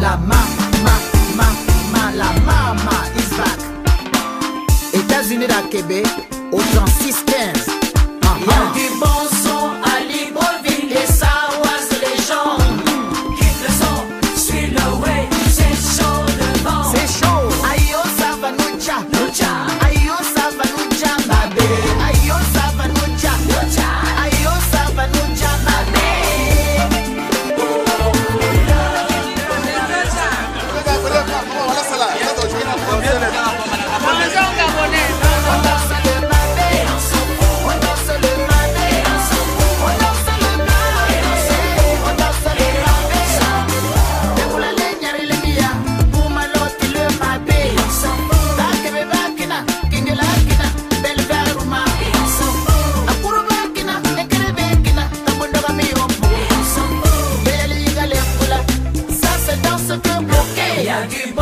La ma, ma, ma, ma, la mama is back. États-Unis d'Akébé, au 3615. Uh -huh. 两句